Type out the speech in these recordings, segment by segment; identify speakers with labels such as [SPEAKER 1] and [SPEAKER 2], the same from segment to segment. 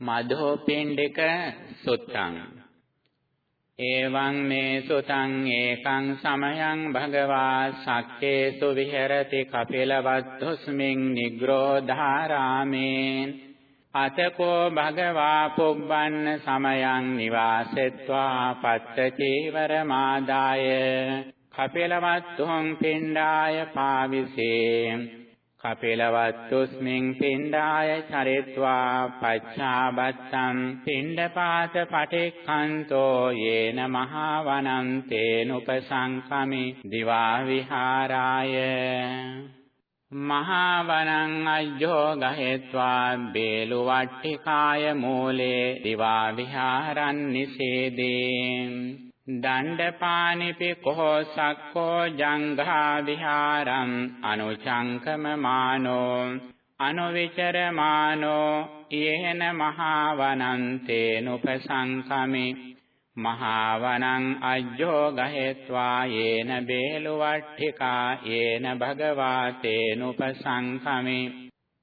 [SPEAKER 1] මදෝ පිණ්ඩික සුත්තං। එවං මේ සුතං ඒකං සමයං භගවා සක්කේසු විහෙරති කපිලවත්තුස්මින් නිග්‍රෝධාරාමේ අතකෝ භගවා පුබ්බන්න සමයං නිවාසෙත්වා පත්ත චීවර මාදාය। කපිලවත්තුං පිණ්ඩාය පාවිසේ කපිලවත්තුස්මින් පින්ඩාය චරිත්වා පච්චාබත්තම් පින්ඩපාත පටික්ඛන්තෝ යේන මහා වනන්තේනුපසංකමි දිවා විහාරාය මහා වනං අජ්ජෝ ගහෙත්වා බේලු වට්ටිකාය මූලේ දිවා විහාරන් නිසේදේ. දණ්ඩපානිපි කොහොසක්කෝ ජංඝා විහාරම් අනුචංකම මානෝ අනුවිචරමානෝ යේන මහා වනන්තේනුපසංකමි මහා වනං අජ්ජෝ ගහෙත්වා යේන බේලුවට්ඨිකා යේන භගවාතේනුපසංකමි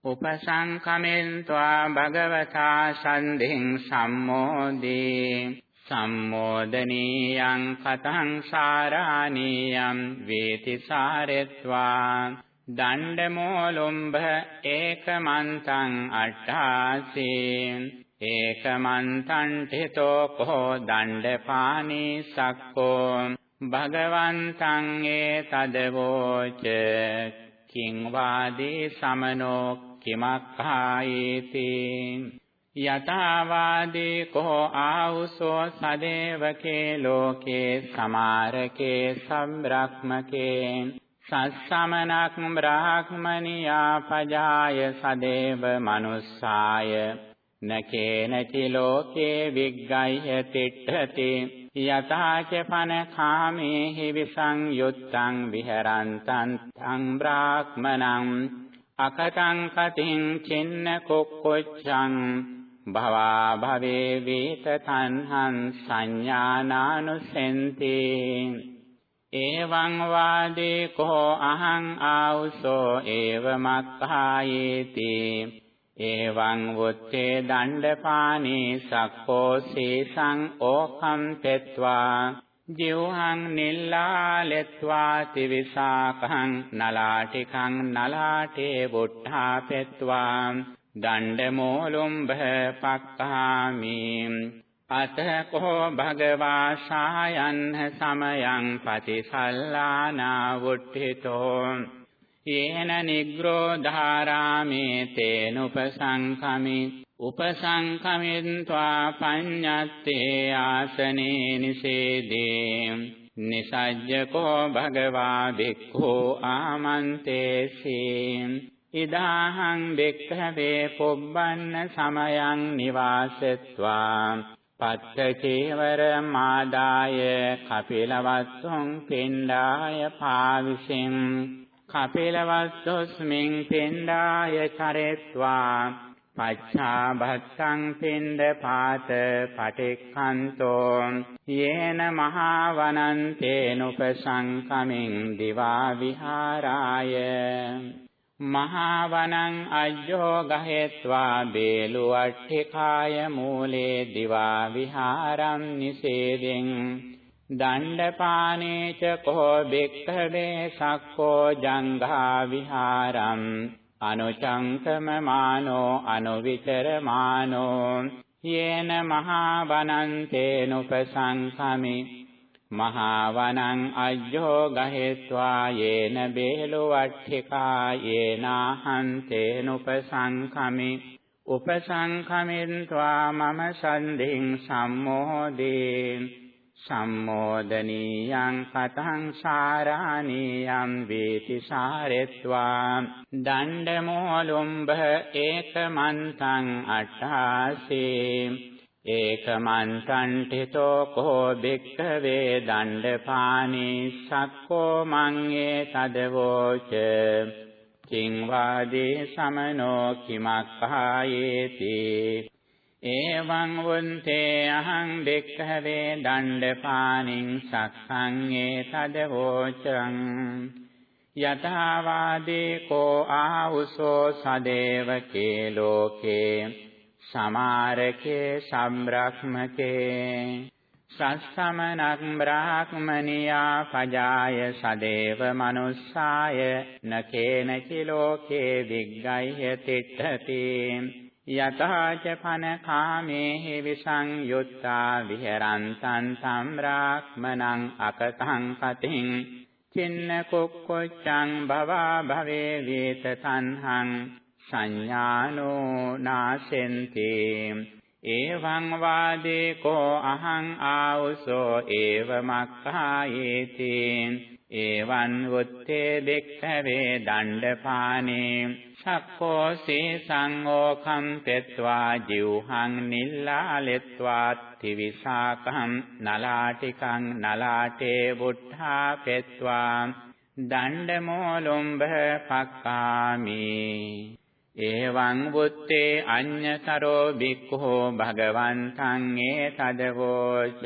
[SPEAKER 1] උපසංකමෙන් ත්වා භගවතා සන්ධින් සම්මෝදී සම්මෝදනීයං කතං සාරාණීයං වේති සාරෙත්වා. දණ්ඩමෝලුම්භ ඒකමන්තං අට්ඨාසී. ඒකමන්තං තිතෝ කෝ දණ්ඩපානී සක්කෝ. භගවන්තං ඒතදවෝච. කිං වාදී සමනෝ කිමක්ඛායේති. යතාවාදී කෝ ආවුසෝ සදේවකේ ලෝකේ සමාරකේ සම්බ්‍රක්මකේ සස්සමනක් බ්‍රාහ්මනියා පජාය සදේව මනුස්සාය නකේනචි ලෝකේ විග්ගය්‍ය තිට්ඨති යතාච පන කාමේහි විසංයුත්තං විහරන්තං තං බ්‍රාහ්මනං අකටං කටින් චින්න කුක්කොච්ඡං භවා භවේ වේත තණ්හං සංඥානානුසෙන්ති. එවං වාදේ කෝ අහං ආවුසෝ ඒව මක්ඛායේති එවං වොත්තේ දණ්ඩපානේ සක්කෝ සේසං ඕකම් පෙත්වා ජීවහං නිල්ලාලෙත්වා තිවිසාකං නලාටිකං නලාටේ වුට්ඨා පෙත්වා. දණ්ඩමෝලුම්භ පක්ඛාමි। අතකෝ භගවා සායන්හ සමයං පතිසල්ලානා වුට්ඨිතෝ। යේන නිග්‍රෝධාරාමේ තේනුපසංකමි උපසංකමින්त्वा පඤ්ඤත්තේ ආසනේ නිසේදේ। නිසජ්ජකෝ භගවා භික්ඛෝ ආමන්තේසී। ඉදාහං බෙක්ඛවේ පොබ්බන්න සමයං නිවාසෙත්වා. පත්ත චේවර මාදාය කපිලවත්තුං පින්ඩාය පාවිසින්. කපිලවත්තුස්මින් පින්ඩාය චරෙත්වා. පච්ඡාභත්තං පින්ඩ පාත පටික්ඛන්තෝ. යේන මහා වනන්තේනුපසංකමින් දිවා විහාරාය. මහා වනං අජ්ජෝ ගහෙත්වා බේලු අට්ඨිකාය මූලේ දිවා විහාරම් නිසේදෙන් දණ්ඩපානේ ච කෝ බික්ඛවේ සක්කෝ ජංඝා විහාරම් අනුචංකම මානෝ අනුවිචර මානෝ යේන මහා වනන්තේනුපසංඛමි මහා වනං අජ්ජෝ ගහෙත්වා යේන බේලු වට්ඨිකා යේනාහන්තේනුපසංඛමි උපසංඛමින්त्वा මම සන්ධින් සම්මෝදේ සම්මෝදනීයං කතං සාරාණීයං වේති සාරෙත්වා. දණ්ඩමෝලුම්භ ඒකමන්තං අට්ඨාසේ. ඒකමන්තංඨිතෝ කෝ භික්ඛවේ දණ්ඩපානී සක්කෝ මංගේ තදවෝච කිං වාදී සමනෝ කිමක්ඛායේති එවං වුන්තේ අහං භික්ඛවේ දණ්ඩපානින් සක්ඛං තදවෝචං යථාවාදී කෝ ආවුසෝ සදේවකේ ලෝකේ සමාරකේ සම්බ්‍රහ්මකේ සස්සමනක් බ්‍රාහ්මනියා පජාය සදේව මනුස්සාය නකේනචි ලෝකේ විග්ගය්‍ය තිට්ඨති යතහාච පන කාමේහි විසංයුත්තා විහෙරන්තං සම්බ්‍රාහ්මනං අකතං කතින් චින්න කුක්කුච්ඡං භවා භවේ වේත තණ්හං සංඥානෝ නාසෙන්ති। එවං වාදේ කෝ අහං ආවුසෝ ඒව මක්ඛායේති। එවං වුත්තේ දෙක්ඛවේ දණ්ඩපානේ සක්කෝ සීසං ඕකම් පෙත්වා ජීවහං නිල්ලාලෙත්වා තිවිසාකම් නලාටිකං නලාටේ බුද්ධා පෙත්වා। දණ්ඩමෝලොම්බ පක්කාමි එවං බුත්තේ අඤ්ඤතරෝ බික්ඛෝ භගවන්තං ඒතදවෝච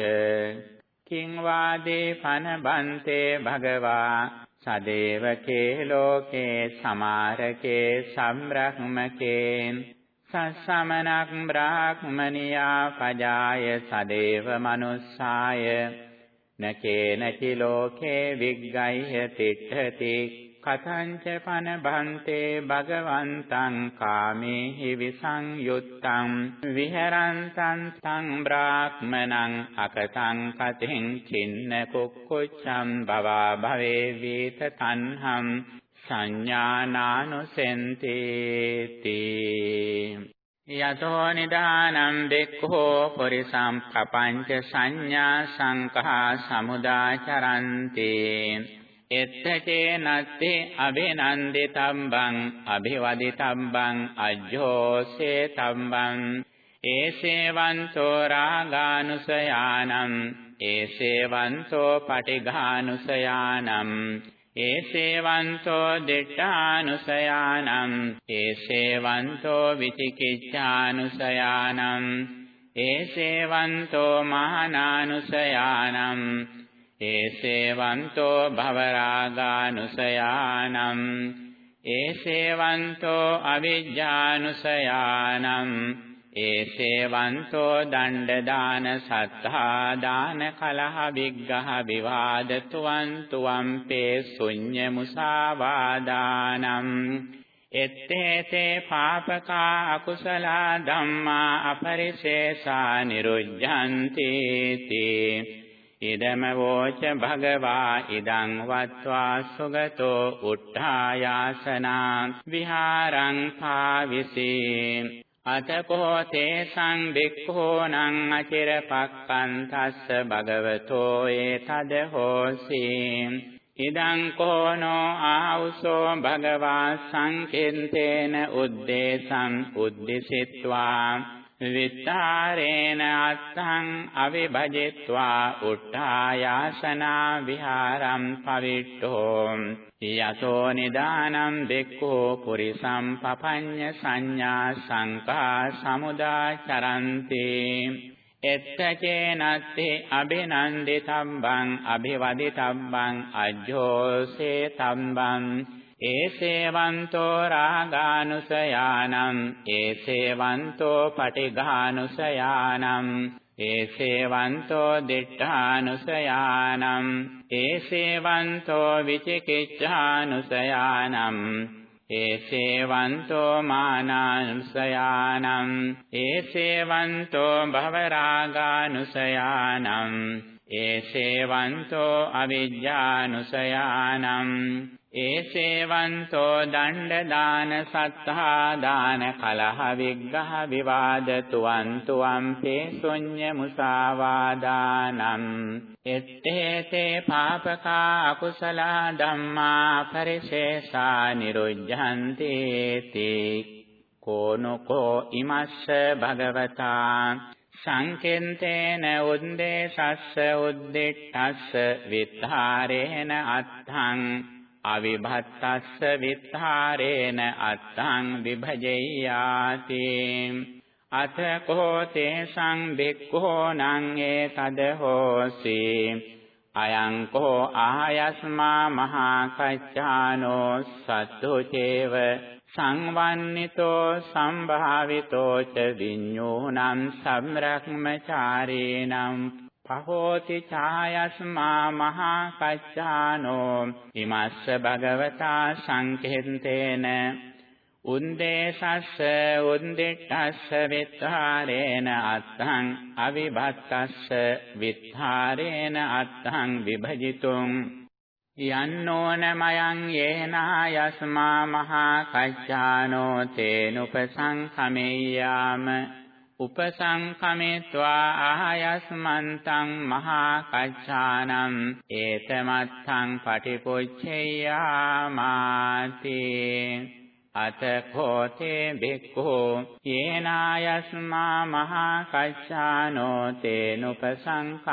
[SPEAKER 1] කිං වාදේ පන බන්තේ භගවා සදේවකේ ලෝකේ සමාරකේ සම්බ්‍රහ්මකේ සස්සමනක් බ්‍රාහ්මනියා පජාය සදේව මනුස්සාය නකේනචි ලෝකේ විග්ගයිහ තිට්ඨති කතංච පන බන්තේ භගවන්තං කාමේහි විසංයුත්තං විහෙරන්තං තං බ්‍රාහ්මනං අකතං කතින් චින්න කුක්කුච්ඡං භවා භවේ වීත තණ්හං සංඥානානුසෙන්තේති යතෝ නිදානම් බෙක්ඛෝ පුරිසම් පపంచ සංඥා සංඛා සමුදාචරන්තේ එත්තචේ නත්තේ අභිනන්දිතම්බං අභිවදිතම්බං අජ්ජෝසේ තම්බං. ඒසේවන්තෝ රාගානුසයානම් ඒසේවන්තෝ පටිඝානුසයානම්. ඒසේවන්තෝ දිඨානුසයානම් ඒසේවන්තෝ විචිකිච්ඡානුසයානම්. ඒසේවන්තෝ මහානානුසයානම් ඒසේවන්තෝ භවරාගානුසයානම් ඒසේවන්තෝ අවිජ්ජානුසයානම් ඒසේවන්තෝ දණ්ඩ දාන සත්තා දාන කලහ විග්ඝහ විවාද තුවන්තුවම් පේ ශුඤ්ඤ මුසාවාදානම්. එත්තේතේ පාපකා අකුසලා ධම්මා අපරිශේෂා නිරුද්ධಂತಿ තේ ඉදම වෝච භගවා ඉදං වත්වා සුගතෝ උට්ඨායාසනා විහාරං පාවිසී අතකෝ තේසං බික්ඛෝනං අචිරපක්ඛන්තස්ස භගවතෝ ඒතද හෝසි ඉදං කෝනෝ ආවුසෝ භගවා සංකින්තේන උද්දේශං උද්දිසිත්වා විත්තාරේන අත්තං අවිභජිත්වා උට්ඨායාසනා විහාරම් පවිට්ඨෝ. යතෝ නිදානම් බෙක්ඛෝ පුරිසම් පපඤ්ඤ සංඥා සංකා සමුදාචරන්ති. එත්තචේනත්ති අභිනන්දිතම්බං අභිවදිතම්බං අජ්ජෝසේ තම්බං ඒසේවන්තෝ රාගානුසයානම් ඒසේවන්තෝ පටිඝානුසයානම් ඒසේවන්තෝ දිඨානුසයානම් ඒසේවන්තෝ විචිකිච්ඡානුසයානම් ඒසේවන්තෝ මානානුසයානම් ඒසේවන්තෝ භවරාගානුසයානම් ඒසේවන්තෝ අවිජ්ජානුසයානම් ඒසේවන්තෝ දණ්ඩ දාන සත්තා දාන කලහ විග්ඝහ විවාද තුවන්තුවම් පේ ශුඤ්ඤ මුසාවාදානම්. එත්තේතේ පාපකා අකුසල ධම්මා පරිශේෂා නිරුද්ධಂತಿ තේ කෝනකෝ ඉමස්ස භගවතා. සංකෙන්තේන උද්දේශස්ස උද්දිට්ඨස්ස විත්තරේන අත්ථං අවිභත්තස්ස විත්තරේන අත්තං විභජෙය්‍යාති අත කෝ තේසං බික්ඛෝ නං ඒතද හෝසි. අයං කෝ ආයස්මා මහා කච්චානෝ සත්තු චේව සංවන්නිතෝ සම්භාවිතෝ ච විඤ්ඤෝණං සම්රක්මචාරේණං පහෝති ඡායස්මා මහා කච්චානෝ ඉමස්ස භගවතා සංකෙන්තේන. උන්දේසස්ස උන්දිට්ඨස්ස විත්තරේන අත්තං අවිභත්තස්ස විත්තරේන අත්තං විභජිතුං. යන්නෝන මයං යේනා යස්මා මහා කච්චානෝ තේනුපසංඛමෙය්‍යාම උපසංඛමෙත්වා ආයස්මන්තං මහා කච්චානම් ඒතමත්තං පටිපොච්චෙය්‍යාමාති අතකෝතේ බික්ඛෝ යේනායස්මා මහා කච්චානෝ තේනුපසංඛමින්සු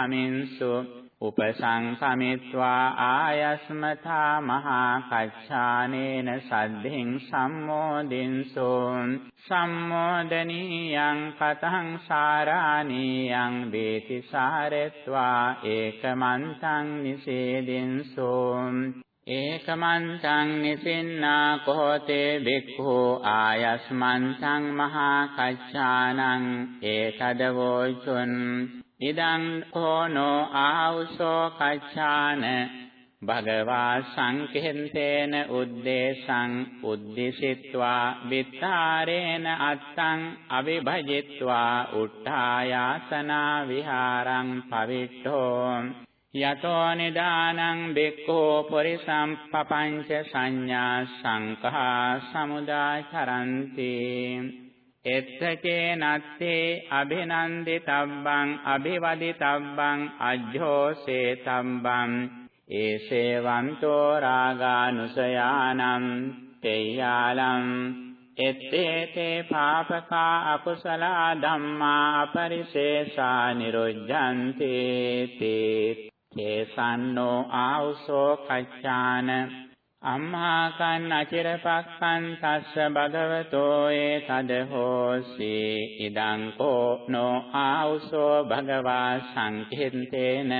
[SPEAKER 1] උපසංකමිත්වා ආයස්මතා මහා කච්ඡානේන සද්ධින් සම්මෝදින්සෝ. සම්මෝදනීයං කතං සාරාණීයං වේති සාරෙත්වා ඒකමන්තං නිසේදින්සෝ. ඒකමන්තං නිසින්නා කෝතේ බික්ඛු ආයස්මන්තං මහා කච්ඡානං ඒතදවෝචුන් ඉදං කෝනෝ ආවුසෝ කච්ඡාන භගවා සංකෙන්තේන උද්දේශං උද්දිසිත්වා විත්තරේන අත්තං අවිභජිත්වා උට්ඨායාසනා විහාරං පවිට්ඨෝ යතෝ නිදානං බික්ඛෝ පුරිසම් පපංච සංඥා සංඛා සමුදාචරන්ති එත්තකේ නත්තේ අභිනන්දිතබ්බං අභිවදිතබ්බං අජ්ජෝසේ තබ්බං. ඒසේවන්තෝ රාගානුසයානම් තේයාලම් එත්තේතේ පාපකා අකුසල ධම්මා අපරිශේෂා නිරුද්ධන්ති තේ. කේසන්නෝ ආවුසෝ කච්චාන අම්මාකන් අචිරපක්ඛන් තස්ස භගවතෝ ඒ තද හෝසි. ඉදං කෝ නෝ ආවුසෝ භගවා සංකින්තේන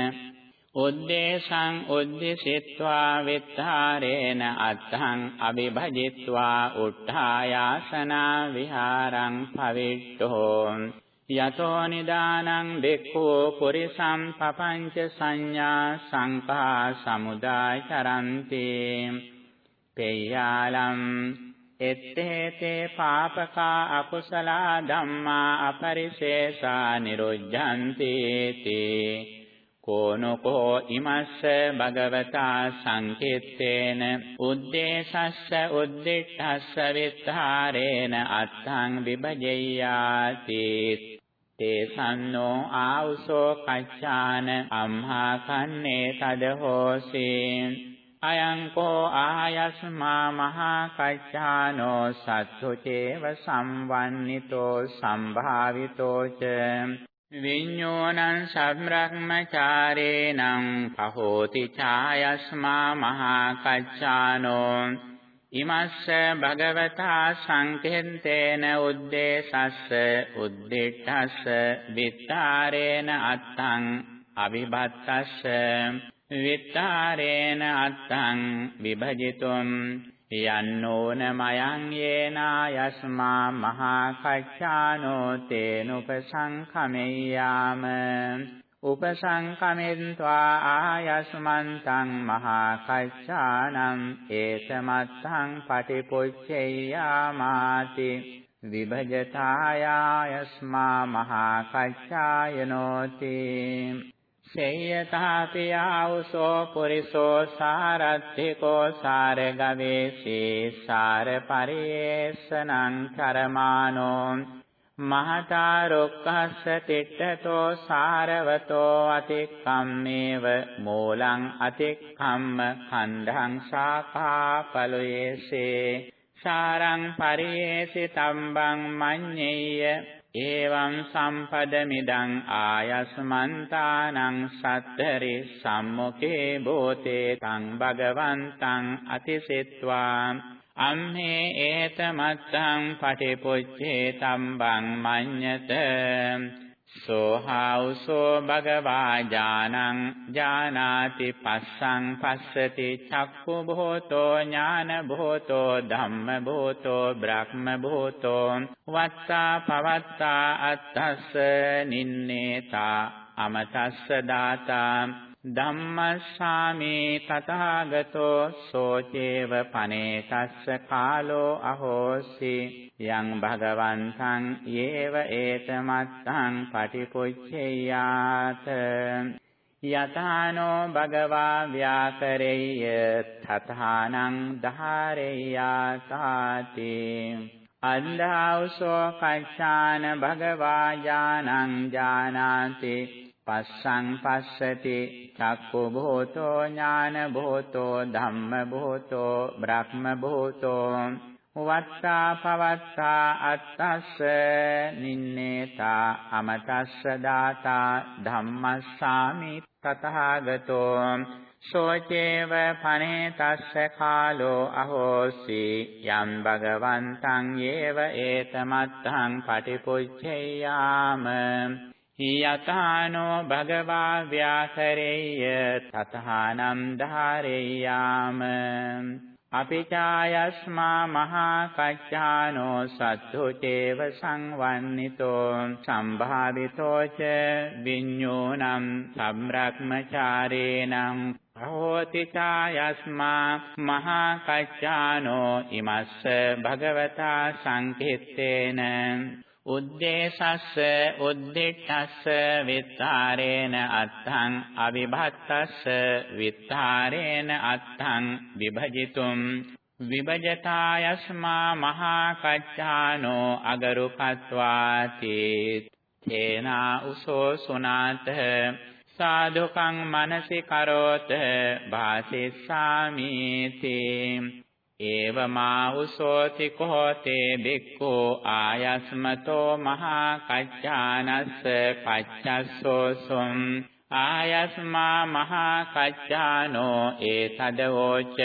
[SPEAKER 1] උද්දේශං උද්දිසිත්වා විත්තරේන අත්තං අවිභජිත්වා උත්ථායාසනා විහාරං පවිට්ඨෝ. යතෝ නිදානං බික්ඛෝ පුරිසම් පපංච සංඥා සංඛා සමුදාය චරන්ති. පේයාලම් එත්තේතේ පාපකා අකුසලා ධම්මා අපරිශේෂා නිරුද්ධන්ති තේ කෝනකෝ ඉමස්ස භගවතා සංකෙත්තේන උද්දේශස්ස උද්දිට්ඨස්ස විත්තරේන අත්තං විභජෙය්‍යාති තේසන්නෝ ආවුසෝ කච්චාන අම්හා කන්නේ තද හෝසී අයං කෝ ආයස්මා මහා කච්චානෝ සත්තු චේව සම්වන්නිතෝ සම්භාවිතෝ ච. විඤ්ඤෝණං සම්බ්‍රහ්මචාරේණං පහෝති ඡායස්මා මහා කච්චානෝ ඉමස්ස භගවතා සංකෙන්තේන උද්දේශස්ස උද්දිට්ඨස්ස විත්තරේන අත්තං අවිභත්තස්ස විත්තරේන අත්තං විභජිතුම් යන්නෝන මයං යේනා යස්මා මහා කච්ඡානෝ තේනුපසංඛමෙය්‍යාම උපසංකමෙන්त्वा ආයස්මන්තං මහා කච්ඡානම් ඒතමත්තං පටිපොච්චෙය්‍යාමාති. විභජතායස්මා මහා කච්ඡායනෝති සේයතාපි ආවුසෝ පුරිසෝ සාරත්තිකෝ සාරගවේසී සාර පරියේසනං කරමානෝ මහතා රොක්ඛස්ස තිට්ඨතෝ සාරවතෝ අතික්කම්මේව මූලං අතික්කම්ම කණ්ඩං ශාඛා පලයේසේ සාරං පරියේසි තම්බං මඤ්ඤෙය්‍ය එවං සම්පදමිදං ආයස්මන්තානං සත්තරි සම්මුඛේ භූතේ තං භගවන්තං අතිසිත්වා අම්හේ ඒතමත්තං පටිපොච්චේ තම්බං මඤ්ඤත සෝහාඋසෝ භගවා ඥානං ඥානාති පස්සං පස්සති චක්ඛු භූතෝ ඥාන භූතෝ ධම්ම භූතෝ බ්‍රහ්ම භූතෝ වත්තා පවත්තා අත්තස්ස නින්නේතා අමතස්ස දාතා ධම්මස්සාමේ තථාගතෝ සෝචේව පනේතස්ස කාලෝ අහෝසි යං භගවන්තං යේව ඒතමත්තං පටිපුච්චේයාත යතානෝ භගවා ව්‍යාකරෙය්‍ය තථානං ධාරෙය්‍යාසාති අන්ධාවසෝ කච්ඡාන භගවා ඥානං ඥානාති පස්සං පස්සති චක්කු භූතෝ ඥාන භූතෝ ධම්ම භූතෝ බ්‍රහ්ම භූතෝ. වත්තා පවත්තා අත්තස්ස නින්නේතා අමතස්ස දාතා ධම්මස්සාමි තතහාගතෝ සෝචේව පනේතස්ස කාලෝ අහෝසි යම් භගවන්තං යේව ඒතමත්තං පටිපුච්චේයාම යතානෝ භගවා ව්‍යාසරෙය්‍ය තතහානම් ධාරෙය්‍යාම අපිචායස්මා මහා කච්චානෝ සත්තු චේව සංවන්නිතෝ සම්භාවිතෝ ච විඤ්ඤෝනම් සම්රක්මචාරේණං හෝති චායස්මා මහා කච්චානෝ ඉමස්ස භගවතා සංකිට්ඨේන උද්දේශස්ස උද්දිට්ඨස්ස විත්තරේන අත්තං අවිභත්තස්ස විත්තරේන අත්තං විභජිතුම්. විභජතායස්මා මහා කච්චානෝ අගරුකත්වාති තේනා උසෝ සුනාත සාදුකං මනසි කරෝත භාසිස්සාමීති ඒවමා උසෝති කෝතේ බික්ඛෝ ආයස්මතෝ මහා කච්චානස්ස පච්චස්සෝසුම් ආයස්මා මහා කච්චානෝ ඒතදවෝච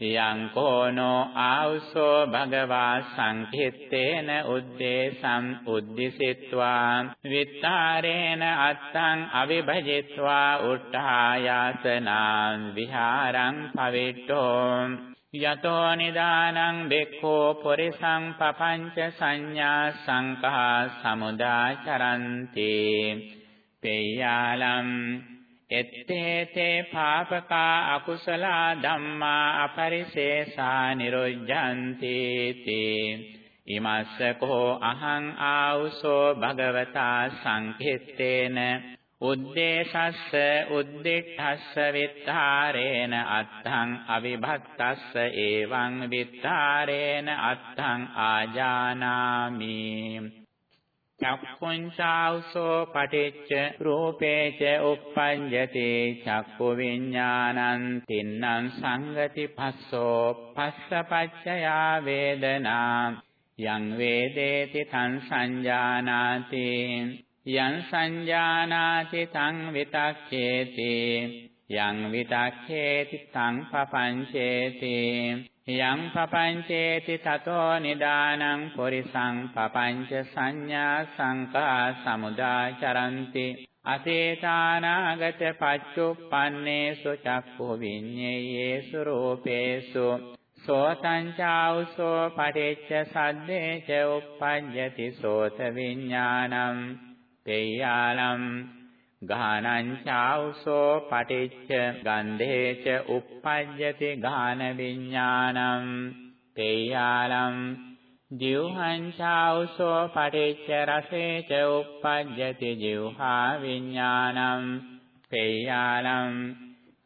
[SPEAKER 1] යං කෝනෝ ආවුසෝ භගවා සංකිට්ඨේන උද්දේශම් උද්දිසිත්වා විත්තරේන අත්තං අවිභජිත්වා උට්ඨායාසනාං විහාරං පවිට්ඨෝ යතෝ නිදානං බෙක්ඛෝ පොරිසං පපංච සංඥා සංඛා සමුදාචරන්තේ. පේයාලම් එත්තේතේ පාපකා අකුසල ධම්මා අපරිශේෂා නිරුද්ධන්ති තේ. ඉමස්සකෝ අහං ආවුසෝ භගවතා සංකෙත්තේන උද්දේශස්ස උද්දිඨස්ස විත්තරේන අත්තං අවිභත්තස්ස එවං විත්තරේන අත්තං ආජානාමි. චක්ඛුංචාවසෝ පටිච්ච රූපේච uppajjati චක්ඛු විඥානං තින්නම් සංගති පස්සෝ පස්සපච්චයා වේදනා. යං වේදේති තං සංජානාති. යං සංජානාති තං විතක්ඛේති යං විතක්ඛේති තං පපංචේති යං පපංචේති තතෝ නිදානං පුරිසං පපංච සංඥා සංකා සමුදාචරಂತಿ අතේතානාගත පච්චුප්පන්නේසු චක්ඛු විඤ්ඤේයේසු රූපේසු සෝතං චාඋසෝ පටිච්ච සද්දේ ච උප්පජ්ජති සෝත විඥානං තේයාලම් ගානං චාඋසෝ පටිච්ච ගන්ධේච uppajjati ගාන විඥානං තේයාලම් ජීවහං චාඋසෝ පටිච්ච රසේච uppajjati ජීවහා විඥානං තේයාලම්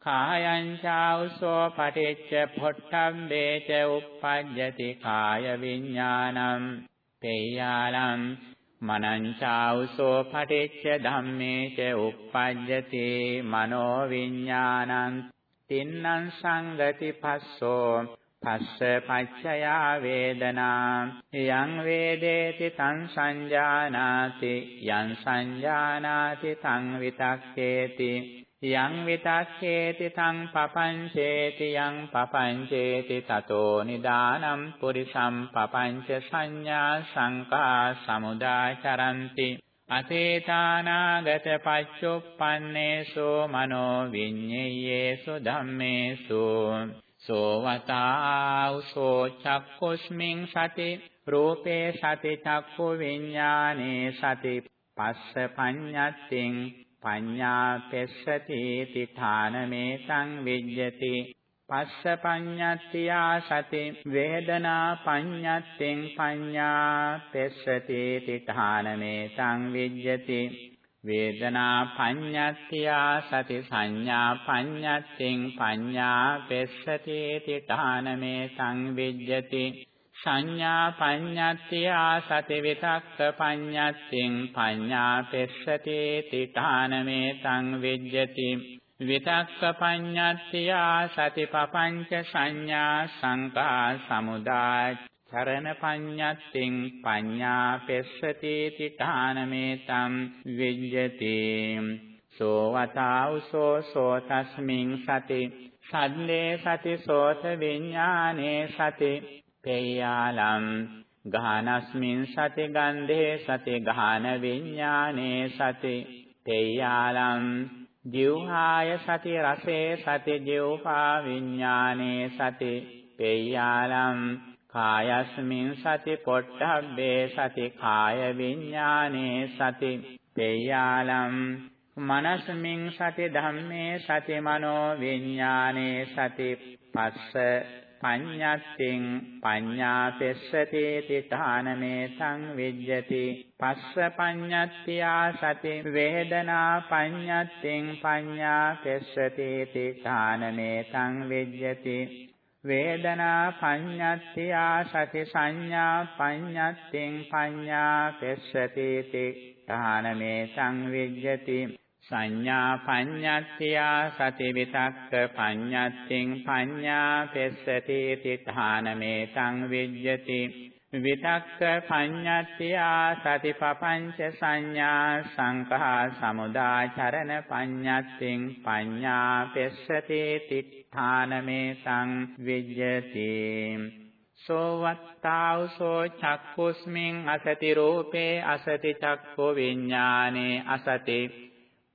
[SPEAKER 1] කායං චාඋසෝ පටිච්ච පොට්ටම්බේච uppajjati කාය විඥානං තේයාලම් මනංචාවසෝ පටිච්ච ධම්මේච uppajjati මනෝ විඥානං තින්නම් සංගති පස්සෝ පස්ස පච්චයා වේදනා යං වේදේති තං සංජානාති යං සංජානාති තං විතක්කේති යං විතක්ඛේති තං පපංචේති යං පපංචේති තතෝ නිදානම් පුරිසම් පපංච සංඥා සංකා සමුදාචරಂತಿ අතේතානාගත පච්චුප්පන්නේසෝ මනෝ විඤ්ඤේයේසු ධම්මේසු සෝවතාඋසෝ චක්කුස්මින් සති රූපේ සති චක්කු විඥානේ සති පස්ස පඤ්ඤත්තිං පඤ්ඤා පෙස්සති තිඨානමේ සංවිජ්ජති පස්ස පඤ්ඤත්තියා සති වේදනා පඤ්ඤත්තිං පඤ්ඤා පෙස්සති තිඨානමේ සංවිජ්ජති වේදනා පඤ්ඤත්තියා සති සංඥා පඤ්ඤත්තිං පඤ්ඤා පෙස්සති තිඨානමේ සංවිජ්ජති සංඥා පඤ්ඤත්තියා සති විතක්ක පඤ්ඤත්තිං පඤ්ඤා පෙස්සති තිඨානමේ සංවිජ්ජති විතක්ක පඤ්ඤත්තියා සති පపంచ සංඥා සංකා සමුදාය. චරණ පඤ්ඤත්තිං පඤ්ඤා පෙස්සති තිඨානමේතම් විජ්ජති. සෝවතාවසෝ සෝතස්මින් සති. සද්දේ සති සෝත විඥානේ සති. පේයාලම් ගානස්මින් සති ගන්ධේ සති ගාන විඥානේ සති පේයාලම් ජීවහාය සති රසේ සති ජීවපා විඥානේ සති පේයාලම් කායස්මින් සති පොට්ටබ්බේ සති කාය විඥානේ සති පේයාලම් මනස්මින් සති ධම්මේ සති මනෝ විඥානේ සති පස්ස පඤ්ඤත්තිං පඤ්ඤාපෙස්සති තිඨානමේ සංවිජ්ජති. පස්ස පඤ්ඤත්තියා සති වේදනා පඤ්ඤත්තිං පඤ්ඤාපෙස්සති තිඨානමේ සංවිජ්ජති. වේදනා පඤ්ඤත්තියා සති සංඥා පඤ්ඤත්තිං පඤ්ඤාපෙස්සති තිඨානමේ සංවිජ්ජති. සංඥා පඤ්ඤත්තියා සති විතක්ක පඤ්ඤත්තිං පඤ්ඤා පෙස්සති තිඨානමේ සංවිජ්ජති විතක්ක පඤ්ඤත්තියා සති පపంచ සංඥා සංඛා සමුදාචරණ පඤ්ඤත්තිං පඤ්ඤා පෙස්සති තිඨානමේ සංවිජ්ජති සෝවත්තාවසෝ චක්කුස්මින් අසති රූපේ අසති චක්කෝ විඥානේ අසති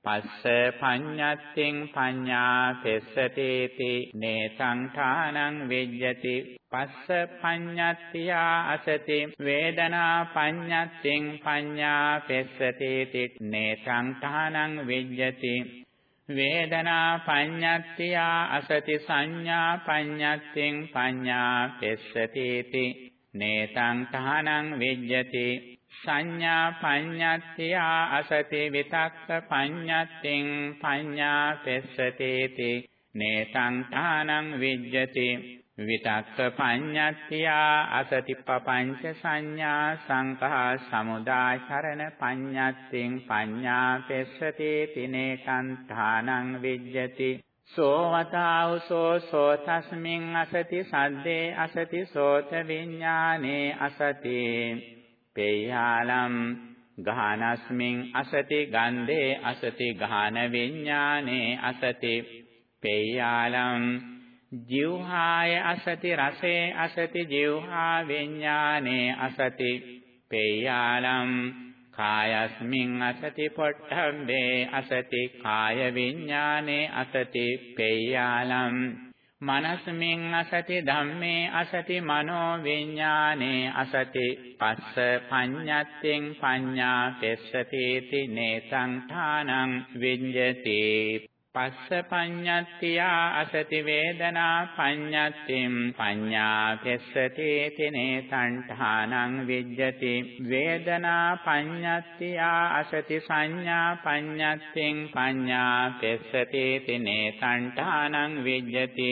[SPEAKER 1] පස්ස පඤ්ඤත්තිං පඤ්ඤා පෙස්සතේති නේසංඨානං විජ්ජති පස්ස පඤ්ඤත්තියා අසති වේදනා පඤ්ඤත්තිං පඤ්ඤා පෙස්සතේති නේසංඨානං විජ්ජති වේදනා පඤ්ඤත්තියා අසති සංඥා පඤ්ඤත්තිං පඤ්ඤා පෙස්සතේති නේසංඨානං විජ්ජති සංඥා පඤ්ඤත්තියා අසති විතක්ක පඤ්ඤත්තිං පඤ්ඤා පෙස්සතේති නේතං තානං විජ්ජති. විතක්ක පඤ්ඤත්තියා අසති පపంచ සංඥා සංඛා සමුදාචරණ පඤ්ඤත්තිං පඤ්ඤා පෙස්සතේති නේතං තානං විජ්ජති. සෝවතාවසෝ සෝතස්මින් අසති සද්දේ අසති සෝත විඥානේ අසති. පේයාලම් ගානස්මින් අසති ගන්ධේ අසති ගාන විඥානේ අසති පේයාලම් ජීවහාය අසති රසේ අසති ජීවහා විඥානේ අසති පේයාලම් කායස්මින් අසති පොට්ටම්බේ අසති කාය විඥානේ අසති පේයාලම් මනස්මින් අසති ධම්මේ අසති මනෝ විඥානේ අසති. පස්ස පඤ්ඤත්තිං පඤ්ඤා පෙස්සති තිනේසං ඨානං විඤ්ජති පස්ස පඤ්ඤත්තියා අසති වේදනා පඤ්ඤත්තිම් පඤ්ඤා පෙස්සති තිනේසං ඨානං විඤ්ජති වේදනා පඤ්ඤත්තියා අසති සංඥා පඤ්ඤත්තිං පඤ්ඤා පෙස්සති තිනේසං ඨානං විඤ්ජති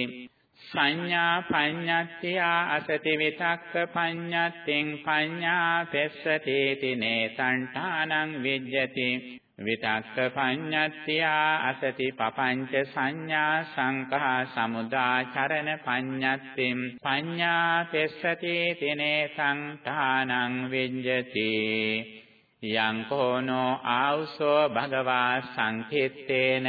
[SPEAKER 1] සංඥා පඤ්ඤත්තියා අසති විතක්ක පඤ්ඤත්තිං පඤ්ඤා පෙස්සති තිනේ සංඨානං විජ්ජති විතක්ක පඤ්ඤත්තියා අසති පపంచ සංඥා සංඛා සමුදාචරණ පඤ්ඤත්තිම් පඤ්ඤා පෙස්සති තිනේ සංඨානං විජ්ජති යං කෝනෝ ආවසෝ භගවා සංකිට්ඨේන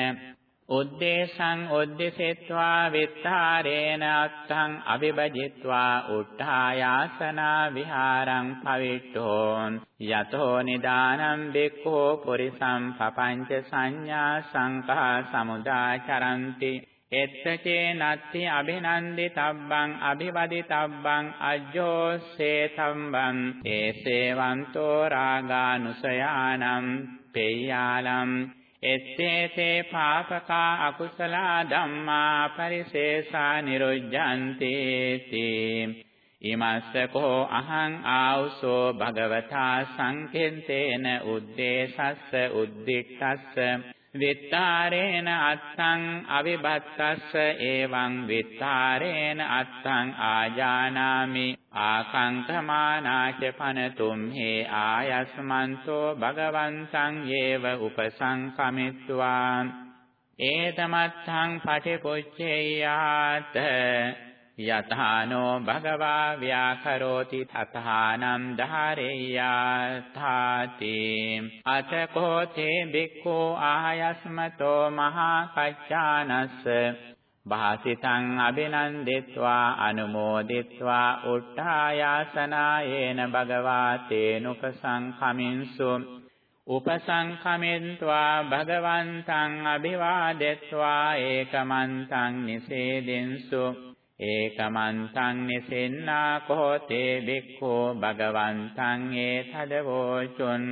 [SPEAKER 1] උද්දේශං උද්දේශෙත්වා විත්තරේන අත්තං අවිභජිත්වා උත්ථායාසනා විහාරං පවිට්ඨෝන් යතෝ නිදානං බික්ඛෝ පුරිසං පపంච සංඥා සංඛා සමුදාචරಂತಿ එත්තචේ නත්ති අභිනන්දි තබ්බං අභිවදි තබ්බං අජ්ජෝසේ සම්බං තේසේවන්තෝ රාගානුසයානම් පේයාලම් එත්තේතේ පාපකා අකුසල ධම්මා පරිසේසා නිරුද්ධಂತಿ ඉමස්සකෝ අහං ආවුසෝ භගවතා සංකෙන්තේන උද්දේශස්ස උද්දික්ඛස්ස විත්තාරේන අත්තං අවිබත්තස්ස එවං විත්තාරේන අත්තං ආජානාමි ආකංකමානාච පනතුම් හේ ආයස්මන්තෝ භගවන්තං යේව උපසංකමිත්වා. ඒතමත්තං පටිපොච්චේයාත යතහානෝ භගවා ව්‍යාකරෝති තථානම් ධාරේයාථාති. අතකෝ තේ බික්ඛෝ ආයස්මතෝ මහා කච්චානස්ස භාසිතං අබිනන්දිත්වා අනුමෝදිත්වා උට්ඨායාසනායේන භගවා තේනුපසංඛමින්සු. උපසංඛමෙන්त्वा භගවන්තං අභිවාදෙත්වා ඒකමන්තං නිසේදෙන්සු. ඒකමන්තං නිසින්නා කෝතේ බික්ඛෝ භගවන්තං ඒ තදවෝචුන්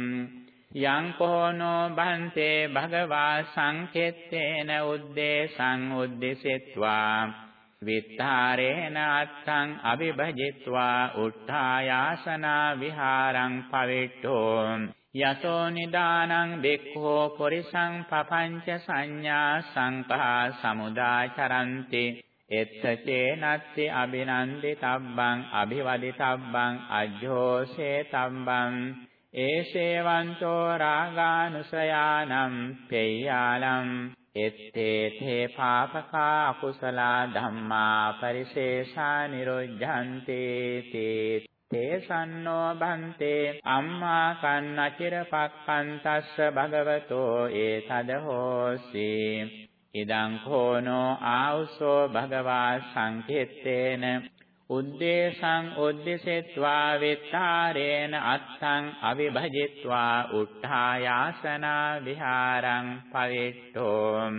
[SPEAKER 1] යං කෝනෝ බන්තේ භගවා සංකෙත්තේන උද්දේශං උද්දේශිත්වා විත්තරේන අත්තං අවිභජිත්වා උත්ථායාසනා විහාරං පවිට්ඨෝ යතෝ නිදානං බික්ඛෝ කොරිසං පපංච සංඥා සංඛා සමුදාචරන්ති එත්තචේ නත්ති අබිනන්දි තබ්බං අභිවදි තබ්බං අජ්ජෝසේ තබ්බං. ඒසේවන්තෝ රාගානුසයානම් පෙය්‍යාලම්. එත්තේ තේ පාපකා අකුසල ධම්මා පරිශේෂා නිරොජ්ජන්ති තේ තේසන්නෝ බන්තේ අම්මා කන්නචිර පක්ඛන්තස්ස භගවතෝ ඒතද හෝසි ඉදං කෝනෝ ආවුසෝ භගවා සංකෙත්තේන උද්දේශං උද්දේශෙත්වා විත්තාරේන අත්තං අවිභජිත්වා උත්ථායාසනා විහාරං පවෙට්ඨෝ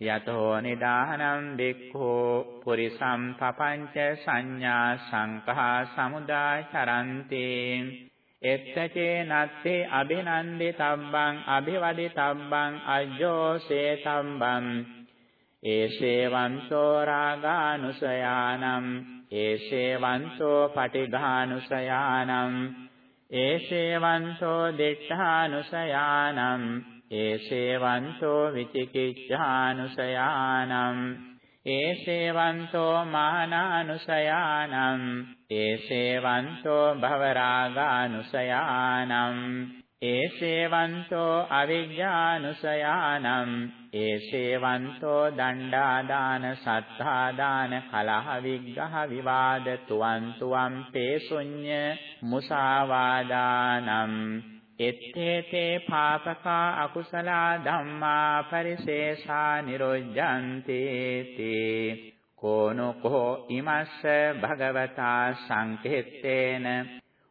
[SPEAKER 1] යතෝ නිදානං වික්ඛෝ පුරිසම් පపంచ සංඥා සංඛා සමුදාචරන්තේ එත්තචේ නත්තේ අභිනන්දි තබ්බං අභිවදි තබ්බං අජ්ජෝසේ තබ්බං. ඒසේවන්තෝ රාගානුසයානම් ඒසේවන්තෝ පටිඝානුසයානම්. ඒසේවන්තෝ දිඨානුසයානම් ඒසේවන්තෝ විචිකිච්ඡානුසයානම්. ඒසේවන්තෝ මානානුසයානම් ඒසේවන්තෝ භවරාගානුසයානම් ඒසේවන්තෝ අවිජ්ජානුසයානම් ඒසේවන්තෝ දණ්ඩාදාන සත්තාදාන කලහ විග්ඝහ විවාද තුවන් තුවම් පේසුඤ්ඤ මුසාවාදානම්. එත්තේතේ පාපකා අකුසල ධම්මා පරිශේෂා නිරොජ්ජන්ති තේ. කෝනකෝ ඉමස්ස භගවතා සංකෙත්තේන.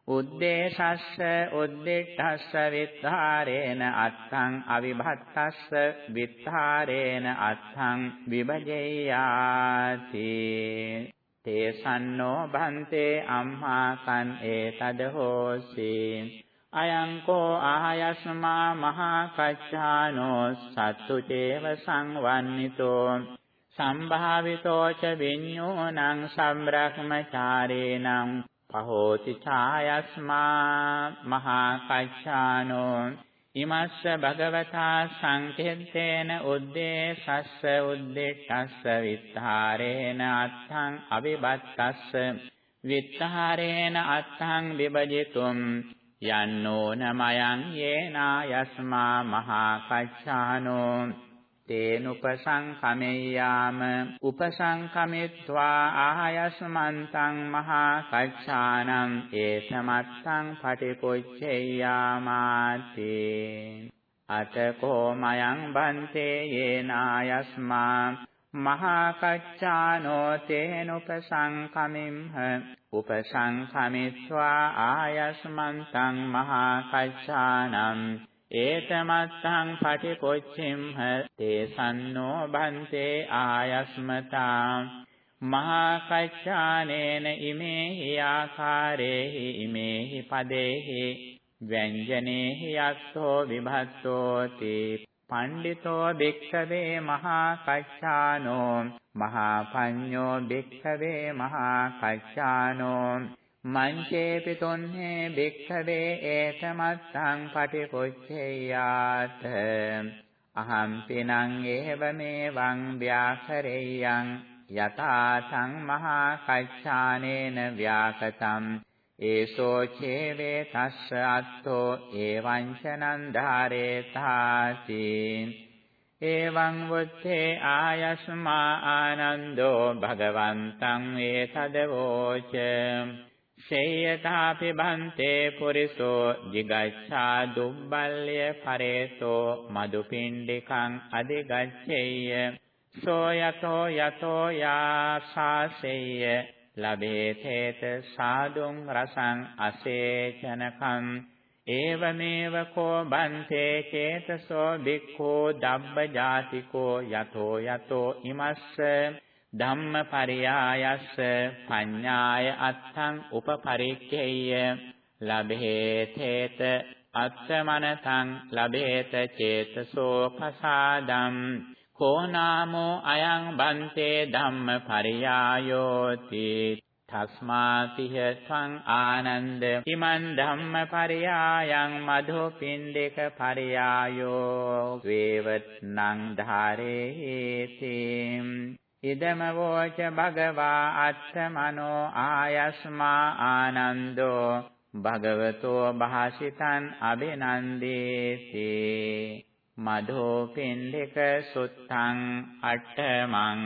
[SPEAKER 1] උද්දේශස්ස උද්දිට්ඨස්ස විත්තාරේන අත්තං අවිභත්තස්ස විත්තාරේන අත්තං විභජෙයාති. තේසන්නෝ භන්තේ අම්හා කන් ඒතද හෝසි අයං කෝ ආයස්මා මහා කච්චානෝ සත්තු චේව සංවන්නිතෝ සම්භාවිතෝ ච විඤ්ඤෝනං සම්බ්‍රහ්මචාරේණං පහෝති ඡායස්මා මහා කච්චානෝ ඉමස්ස භගවතා සංකෙත්තේන උද්දේශස්ස උද්දේශස්ස විත්තාරේන අත්තං අවිබත්තස්ස විත්තාරේන අත්තං විභජිතුම් යන්නෝ නමයන් යේනා යස්මා මහා කච්චානෝ තේනුපසංකමෙය්‍යාම උපසංකමිත්වා ආයස්මන්තං මහා කච්ඡානං ඒසමත්තං පටිකොච්චෙය්‍යාමාති අතකෝ මයං බන්තේ යේනායස්මා මහා කච්චානෝ තේනුපසංකමිම්හ උපසංකමිත්වා ආයස්මන්තං මහා කච්චානම් ඒතමත්තං පටිකොච්චිම්හ තේසන්නෝ බන්තේ ආයස්මතා। මහා කච්චානේන ඉමේහි ආකාරේහි ඉමේහි පදේහි। ව්‍යංජනේහි යස්සෝ විභත්තෝති පණ්ඩිතෝ භික්ඛවේ මහා කච්චානෝ මහා පඤ්ඤෝ භික්ඛවේ මහා කච්චානෝ මංචේපි තොන්නේ භික්ඛවේ ඒතමත්තං පටිපොච්චේයාත අහම් පිනං ඒවමේවං ව්‍යාකරෙය්‍යං. යතාතං මහා කච්චානේන ව්‍යාකතම්. ඒසෝ චේවේ තස්ස අත්තෝ එවං චනං ධාරේතාති එවං වුත්තේ ආයස්මා ආනන්දෝ භගවන්තං ඒතදවෝච. ශේයතාපි බන්තේ පුරිසෝ jigacchā දුබ්බල්ය පරේතෝ මදුපිණ්ඩිකං අධිගච්ඡේය. සෝ යතෝ යතෝ යාසාසෙය්‍ය ලබේතේත සාදුං රසං අසේචනකම් ඒවමේව කෝ බන්තේ චේතසෝ භික්ඛෝ දබ්බ ජාතිකෝ යතෝ යතෝ ඉමස්ස ධම්මපරියායස්ස පඤ්ඤාය අත්තං උපපරික්ඛේය ලබේතේත අත්තමනතං ලබේත චේතසෝ පසාදම් කෝ නාමෝ අයං බන්තේ ධම්ම පරියායෝති තස්මාතිහ ත්වං ආනන්ද. ඉමන් ධම්ම පරියායං මධෝ පින්ඩික පරියායෝ. වේවත්නං ධාරේති. ඉදම වෝච භගවා අත්තමනෝ ආයස්මා ආනන්දෝ. භගවතෝ භාසිතං අබිනන්දේති මධෝ පින්ඩික සුත්තං අට්ඨමං